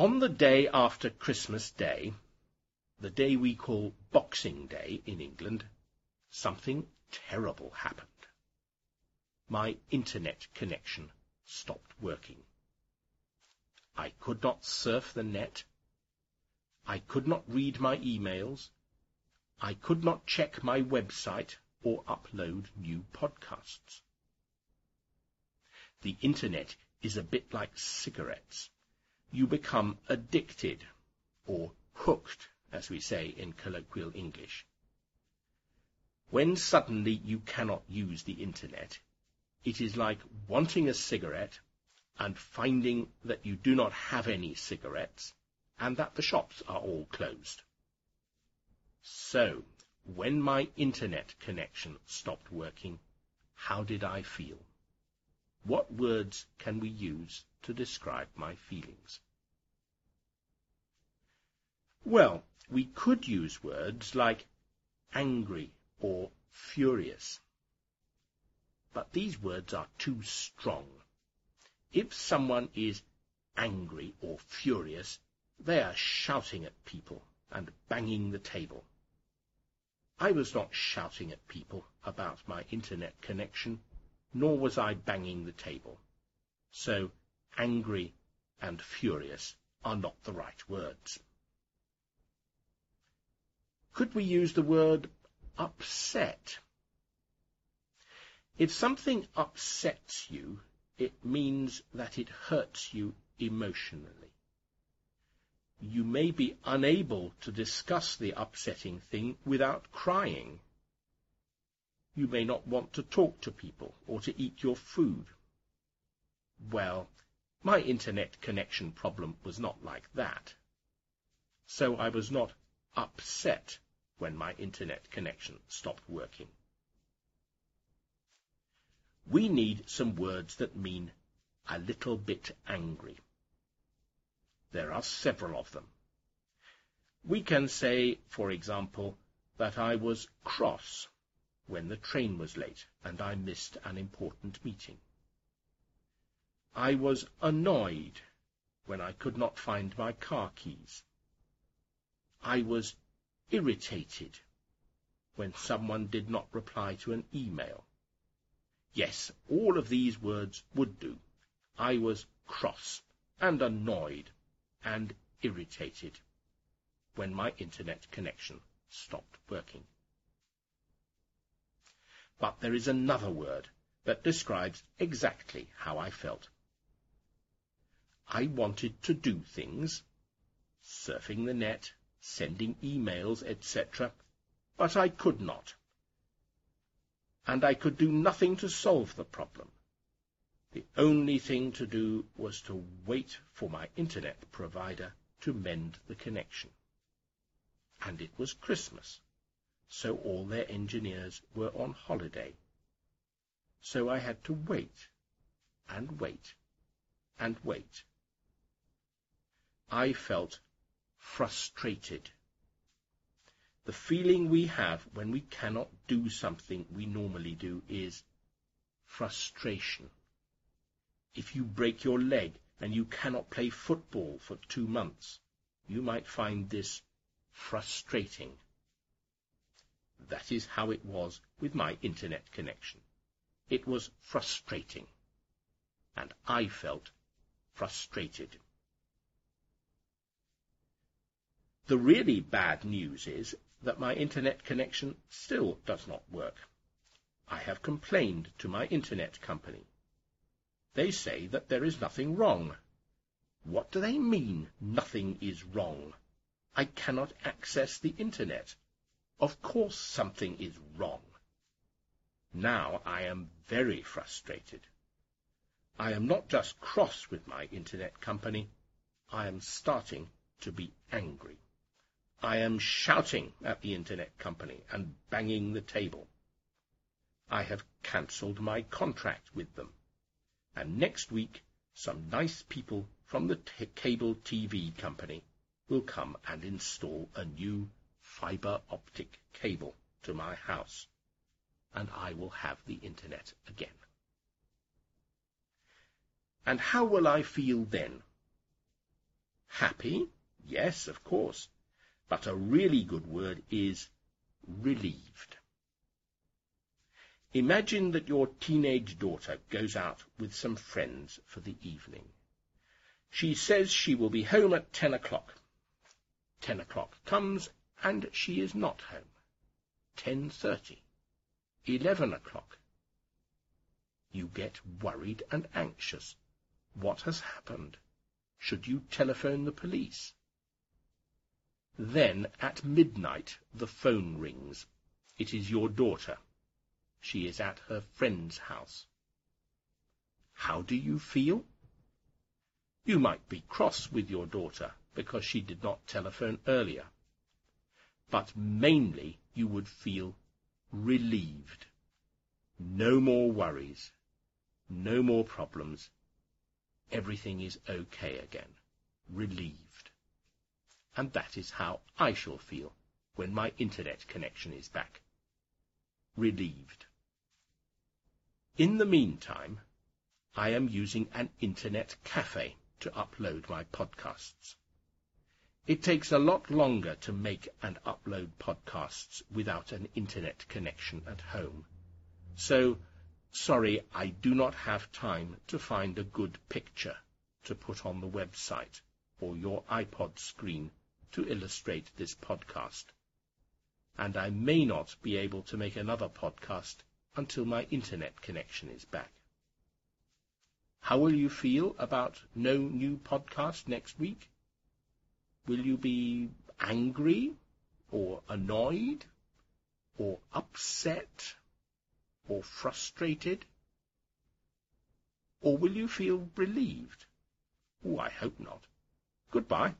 On the day after Christmas Day, the day we call Boxing Day in England, something terrible happened. My internet connection stopped working. I could not surf the net. I could not read my emails. I could not check my website or upload new podcasts. The internet is a bit like cigarettes. You become addicted, or hooked, as we say in colloquial English. When suddenly you cannot use the internet, it is like wanting a cigarette and finding that you do not have any cigarettes and that the shops are all closed. So, when my internet connection stopped working, how did I feel? What words can we use to describe my feelings? Well, we could use words like angry or furious. But these words are too strong. If someone is angry or furious, they are shouting at people and banging the table. I was not shouting at people about my internet connection, nor was I banging the table. So angry and furious are not the right words. Could we use the word upset? If something upsets you, it means that it hurts you emotionally. You may be unable to discuss the upsetting thing without crying. You may not want to talk to people or to eat your food. Well, my internet connection problem was not like that. So I was not upset when my internet connection stopped working. We need some words that mean a little bit angry. There are several of them. We can say, for example, that I was cross when the train was late and I missed an important meeting. I was annoyed when I could not find my car keys. I was irritated when someone did not reply to an email. Yes, all of these words would do. I was cross and annoyed and irritated when my internet connection stopped working. But there is another word that describes exactly how I felt. I wanted to do things, surfing the net, sending emails, etc., but I could not. And I could do nothing to solve the problem. The only thing to do was to wait for my internet provider to mend the connection. And it was Christmas, so all their engineers were on holiday. So I had to wait, and wait, and wait. I felt frustrated. The feeling we have when we cannot do something we normally do is frustration. If you break your leg and you cannot play football for two months, you might find this frustrating. That is how it was with my internet connection. It was frustrating. And I felt frustrated. The really bad news is that my internet connection still does not work. I have complained to my internet company. They say that there is nothing wrong. What do they mean, nothing is wrong? I cannot access the internet. Of course something is wrong. Now I am very frustrated. I am not just cross with my internet company, I am starting to be angry. I am shouting at the internet company and banging the table. I have cancelled my contract with them. And next week, some nice people from the cable TV company will come and install a new fibre optic cable to my house, and I will have the internet again. And how will I feel then? Happy? Yes, of course. But a really good word is relieved. Imagine that your teenage daughter goes out with some friends for the evening. She says she will be home at ten o'clock. Ten o'clock comes, and she is not home. Ten thirty. Eleven o'clock. You get worried and anxious. What has happened? Should you telephone the police? Then, at midnight, the phone rings. It is your daughter. She is at her friend's house. How do you feel? You might be cross with your daughter because she did not telephone earlier. But mainly you would feel relieved. No more worries. No more problems. Everything is okay again. Relieved. And that is how I shall feel when my internet connection is back. Relieved. In the meantime, I am using an internet cafe to upload my podcasts. It takes a lot longer to make and upload podcasts without an internet connection at home. So, sorry, I do not have time to find a good picture to put on the website or your iPod screen to illustrate this podcast. And I may not be able to make another podcast until my internet connection is back. How will you feel about no new podcast next week? Will you be angry or annoyed or upset or frustrated? Or will you feel relieved? Oh, I hope not. Goodbye.